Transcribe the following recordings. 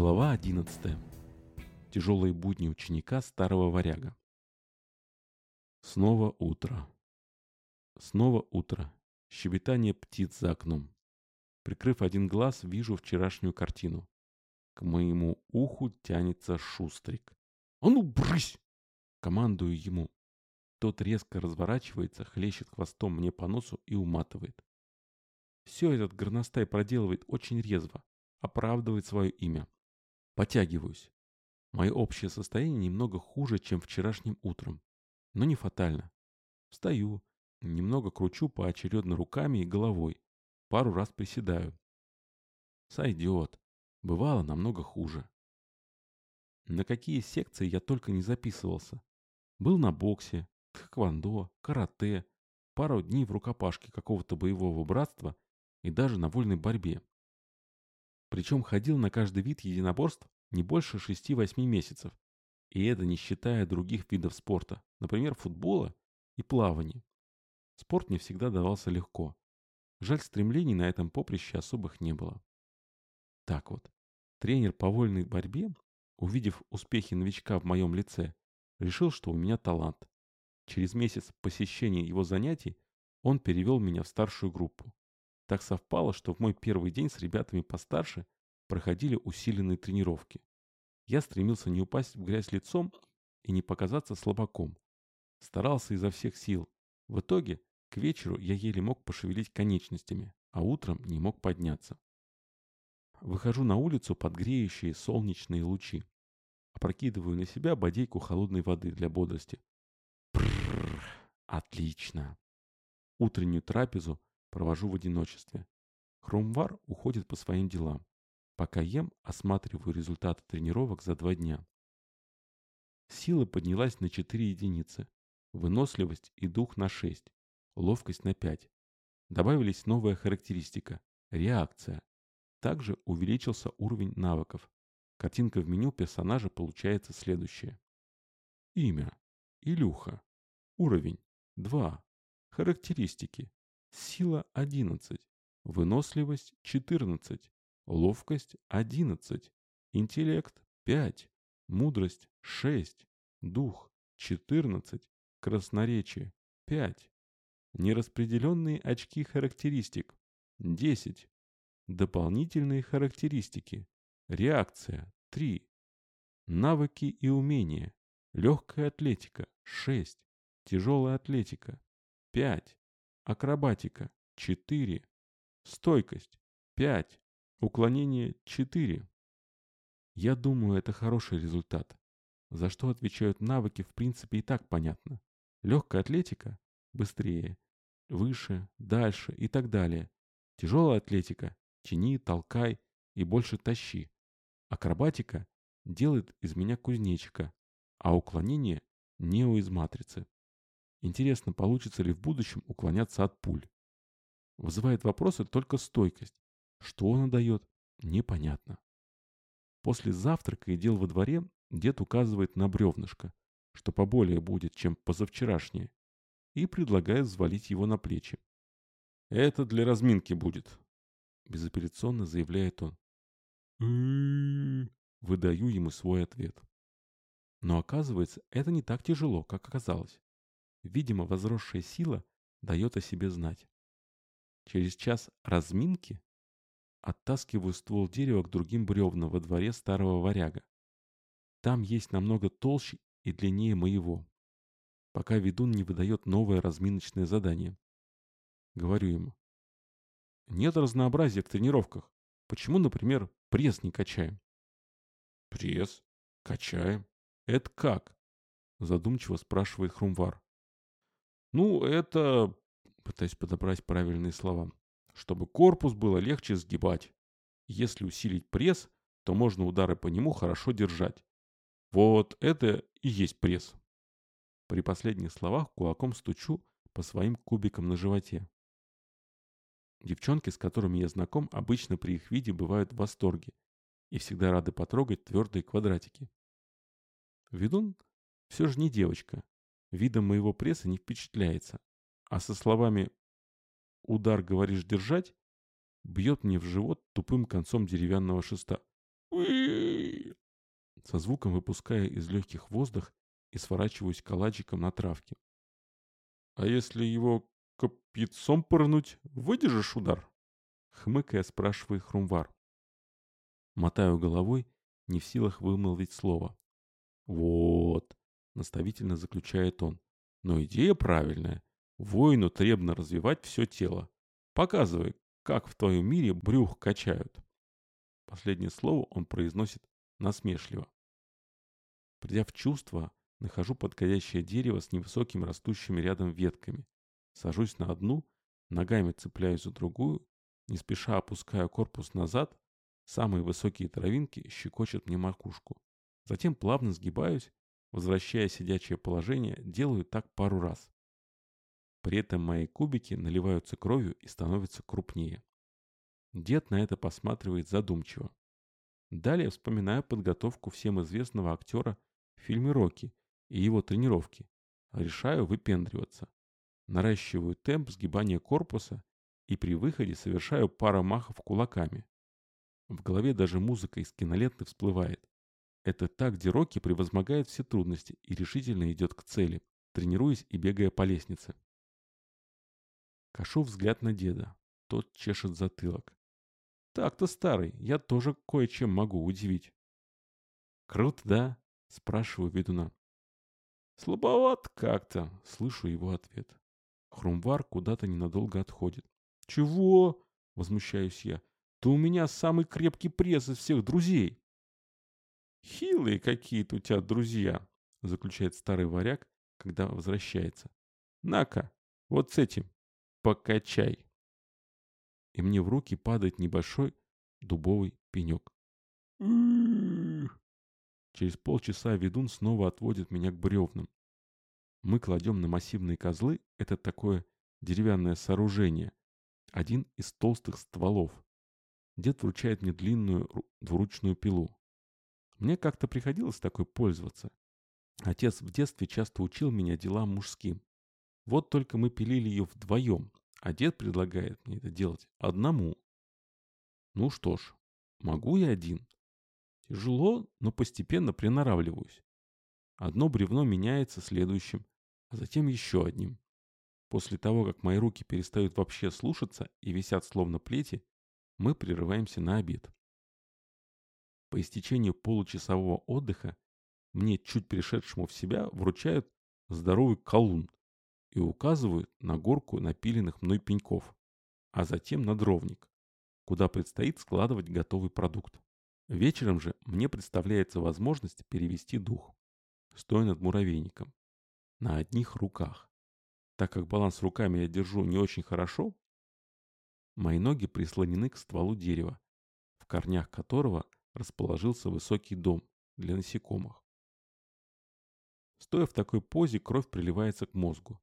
Глава 11. Тяжелые будни ученика старого варяга. Снова утро. Снова утро. Щебетание птиц за окном. Прикрыв один глаз, вижу вчерашнюю картину. К моему уху тянется шустрик. «А ну, брысь!» Командую ему. Тот резко разворачивается, хлещет хвостом мне по носу и уматывает. Все этот горностай проделывает очень резво, оправдывает свое имя. Потягиваюсь. Мое общее состояние немного хуже, чем вчерашним утром. Но не фатально. Встаю, немного кручу поочередно руками и головой. Пару раз приседаю. Сойдет. Бывало намного хуже. На какие секции я только не записывался. Был на боксе, тхэквондо, карате, пару дней в рукопашке какого-то боевого братства и даже на вольной борьбе. Причем ходил на каждый вид единоборств не больше 6-8 месяцев. И это не считая других видов спорта, например, футбола и плавания. Спорт мне всегда давался легко. Жаль, стремлений на этом поприще особых не было. Так вот, тренер по вольной борьбе, увидев успехи новичка в моем лице, решил, что у меня талант. Через месяц посещения его занятий он перевел меня в старшую группу. Так совпало, что в мой первый день с ребятами постарше проходили усиленные тренировки. Я стремился не упасть в грязь лицом и не показаться слабаком. Старался изо всех сил. В итоге, к вечеру я еле мог пошевелить конечностями, а утром не мог подняться. Выхожу на улицу под греющие солнечные лучи. Опрокидываю на себя бодейку холодной воды для бодрости. Прррр, отлично. Утреннюю трапезу провожу в одиночестве. Хромвар уходит по своим делам. Пока ем, осматриваю результаты тренировок за два дня. Сила поднялась на 4 единицы, выносливость и дух на 6, ловкость на 5. Добавились новая характеристика – реакция. Также увеличился уровень навыков. Картинка в меню персонажа получается следующая. Имя – Илюха. Уровень – 2. Характеристики Сила 11. Выносливость 14. Ловкость 11. Интеллект 5. Мудрость 6. Дух 14. Красноречие 5. Нераспределенные очки характеристик 10. Дополнительные характеристики. Реакция 3. Навыки и умения. Легкая атлетика 6. Тяжелая атлетика 5. Акробатика – 4. Стойкость – 5. Уклонение – 4. Я думаю, это хороший результат. За что отвечают навыки, в принципе, и так понятно. Легкая атлетика – быстрее, выше, дальше и так далее. Тяжелая атлетика – тяни, толкай и больше тащи. Акробатика делает из меня кузнечика, а уклонение – нео из матрицы. Интересно, получится ли в будущем уклоняться от пуль. Вызывает вопросы только стойкость. Что она дает, непонятно. После завтрака и дел во дворе дед указывает на бревнышко, что поболее будет, чем позавчерашнее, и предлагает взвалить его на плечи. «Это для разминки будет», — безапелляционно заявляет он. Выдаю ему свой ответ. Но оказывается, это не так тяжело, как оказалось. Видимо, возросшая сила дает о себе знать. Через час разминки оттаскиваю ствол дерева к другим бревнам во дворе старого варяга. Там есть намного толще и длиннее моего. Пока ведун не выдает новое разминочное задание. Говорю ему. Нет разнообразия в тренировках. Почему, например, пресс не качаем? Пресс? Качаем. Это как? Задумчиво спрашивает Хрумвар. Ну, это, пытаясь подобрать правильные слова, чтобы корпус было легче сгибать. Если усилить пресс, то можно удары по нему хорошо держать. Вот это и есть пресс. При последних словах кулаком стучу по своим кубикам на животе. Девчонки, с которыми я знаком, обычно при их виде бывают в восторге и всегда рады потрогать твердые квадратики. Ведун все же не девочка, видом моего пресса не впечатляется, а со словами «удар, говоришь, держать» бьет мне в живот тупым концом деревянного шеста. со звуком выпуская из легких воздух и сворачиваюсь калачиком на травке. «А если его копьяцом пырнуть, выдержишь удар?» Хмыкая, спрашивает Хрумвар. Мотаю головой, не в силах вымолвить слово. «Вот», — наставительно заключает он, — «но идея правильная. Воину требно развивать все тело. Показывай, как в твоем мире брюх качают». Последнее слово он произносит насмешливо. Придя в чувство, нахожу подходящее дерево с невысокими растущими рядом ветками. Сажусь на одну, ногами цепляюсь за другую, не спеша опускаю корпус назад, самые высокие травинки щекочут мне макушку. Затем плавно сгибаюсь, возвращая сидячее положение, делаю так пару раз. При этом мои кубики наливаются кровью и становятся крупнее. Дед на это посматривает задумчиво. Далее вспоминаю подготовку всем известного актера в фильме «Рокки» и его тренировки. Решаю выпендриваться. Наращиваю темп сгибания корпуса и при выходе совершаю пару махов кулаками. В голове даже музыка из киноленты всплывает. Это так, где Рокки превозмогает все трудности и решительно идет к цели, тренируясь и бегая по лестнице. Кашу взгляд на деда. Тот чешет затылок. Так-то старый, я тоже кое-чем могу удивить. Круто, да? Спрашиваю ведуна. Слабоват как-то, слышу его ответ. Хрумвар куда-то ненадолго отходит. Чего? Возмущаюсь я. Да у меня самый крепкий пресс из всех друзей. Хилые какие-то у тебя друзья, заключает старый варяг, когда возвращается. На-ка, вот с этим, покачай и мне в руки падает небольшой дубовый пенек. Через полчаса ведун снова отводит меня к бревнам. Мы кладем на массивные козлы, это такое деревянное сооружение, один из толстых стволов. Дед вручает мне длинную двуручную пилу. Мне как-то приходилось такой пользоваться. Отец в детстве часто учил меня делам мужским. Вот только мы пилили ее вдвоем, а дед предлагает мне это делать одному. Ну что ж, могу я один. Тяжело, но постепенно приноравливаюсь. Одно бревно меняется следующим, а затем еще одним. После того, как мои руки перестают вообще слушаться и висят словно плети, мы прерываемся на обед. По истечению получасового отдыха мне, чуть пришедшему в себя, вручают здоровый колун и указывают на горку напиленных мной пеньков, а затем на дровник, куда предстоит складывать готовый продукт. Вечером же мне представляется возможность перевести дух, стоя над муравейником, на одних руках. Так как баланс руками я держу не очень хорошо, мои ноги прислонены к стволу дерева, в корнях которого расположился высокий дом для насекомых. Стоя в такой позе, кровь приливается к мозгу,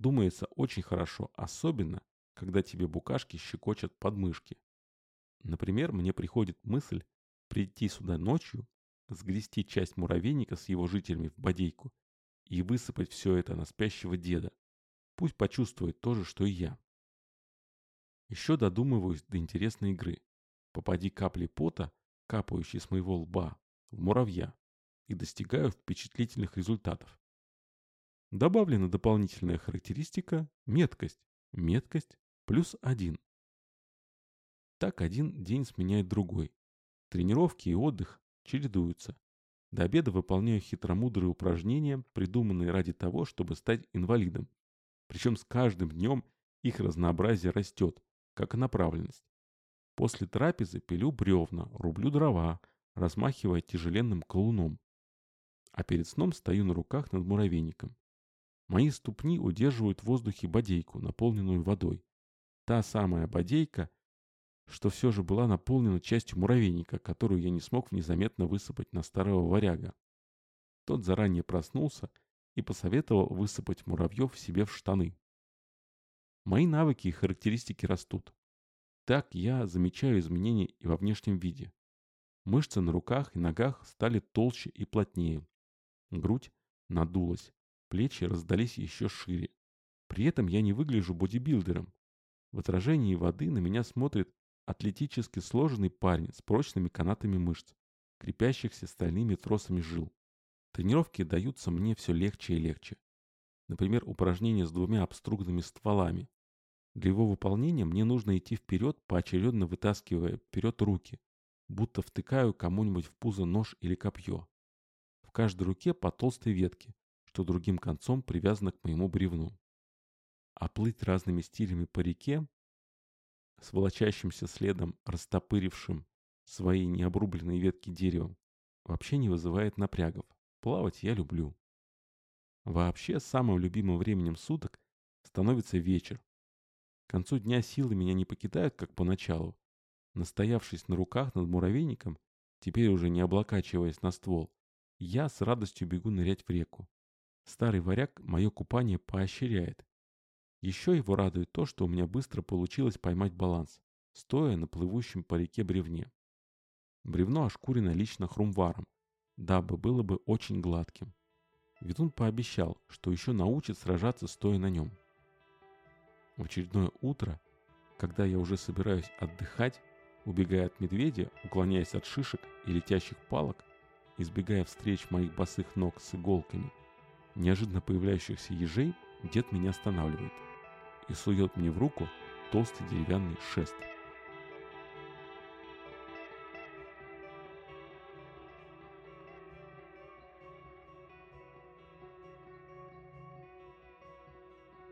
Думается очень хорошо, особенно, когда тебе букашки щекочут подмышки. Например, мне приходит мысль прийти сюда ночью, сгрести часть муравейника с его жителями в бодейку и высыпать все это на спящего деда. Пусть почувствует то же, что и я. Еще додумываюсь до интересной игры. Попади капли пота, капающие с моего лба, в муравья, и достигаю впечатлительных результатов. Добавлена дополнительная характеристика меткость. Меткость плюс один. Так один день сменяет другой. Тренировки и отдых чередуются. До обеда выполняю хитромудрые упражнения, придуманные ради того, чтобы стать инвалидом. Причем с каждым днем их разнообразие растет, как и направленность. После трапезы пилю бревна, рублю дрова, размахивая тяжеленным колуном. А перед сном стою на руках над муравейником. Мои ступни удерживают в воздухе бодейку, наполненную водой. Та самая бодейка, что все же была наполнена частью муравейника, которую я не смог незаметно высыпать на старого варяга. Тот заранее проснулся и посоветовал высыпать муравьев себе в штаны. Мои навыки и характеристики растут. Так я замечаю изменения и во внешнем виде. Мышцы на руках и ногах стали толще и плотнее. Грудь надулась. Плечи раздались еще шире. При этом я не выгляжу бодибилдером. В отражении воды на меня смотрит атлетически сложенный парень с прочными канатами мышц. крепящихся стальными тросами жил. Тренировки даются мне все легче и легче. Например, упражнение с двумя обструганными стволами. Для его выполнения мне нужно идти вперед, поочередно вытаскивая вперед руки, будто втыкаю кому-нибудь в пузо нож или копье. В каждой руке по толстой ветке, что другим концом привязано к моему бревну. А плыть разными стилями по реке, с волочащимся следом, растопырившим свои необрубленные ветки деревом, вообще не вызывает напрягов. Плавать я люблю. Вообще, самым любимым временем суток становится вечер. К концу дня силы меня не покидают, как поначалу. Настоявшись на руках над муравейником, теперь уже не облокачиваясь на ствол, я с радостью бегу нырять в реку. Старый варяг мое купание поощряет. Еще его радует то, что у меня быстро получилось поймать баланс, стоя на плывущем по реке бревне. Бревно ошкурено лично хрумваром, дабы было бы очень гладким. Ведун пообещал, что еще научит сражаться стоя на нем. В очередное утро, когда я уже собираюсь отдыхать, убегая от медведя, уклоняясь от шишек и летящих палок, избегая встреч моих босых ног с иголками, неожиданно появляющихся ежей, дед меня останавливает и сует мне в руку толстый деревянный шест –